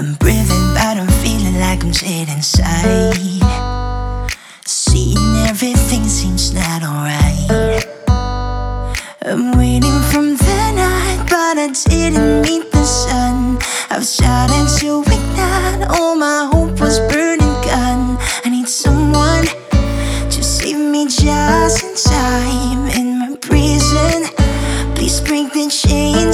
I'm breathing, but I'm feeling like I'm sitting inside. Seeing everything seems not alright. I'm waiting from the night, but I didn't meet the sun. I've started to ignite all my hope was burning gun. I need someone to save me just in time in my prison. Please break the chain.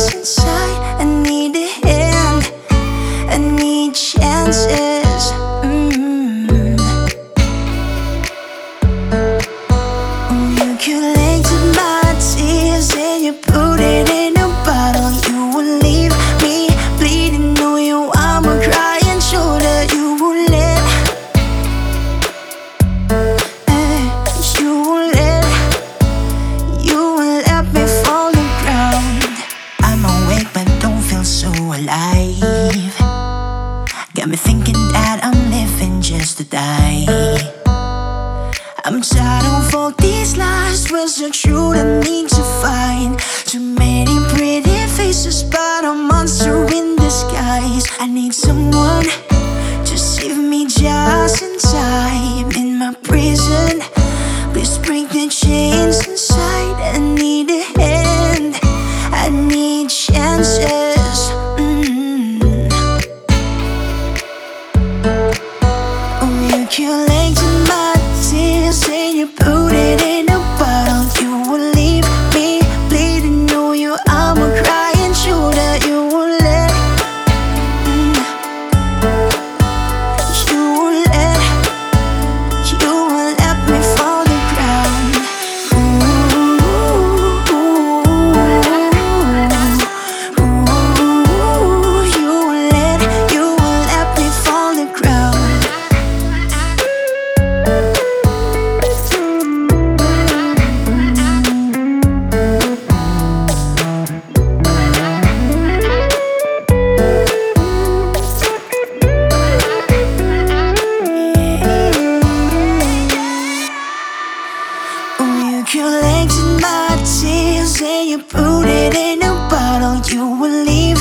I'm tired of all these lies. Where's the truth I need to find? Too many pretty faces, but a monster in disguise. I need someone you put Oh, you collected my tears and you put it in a bottle. You will leave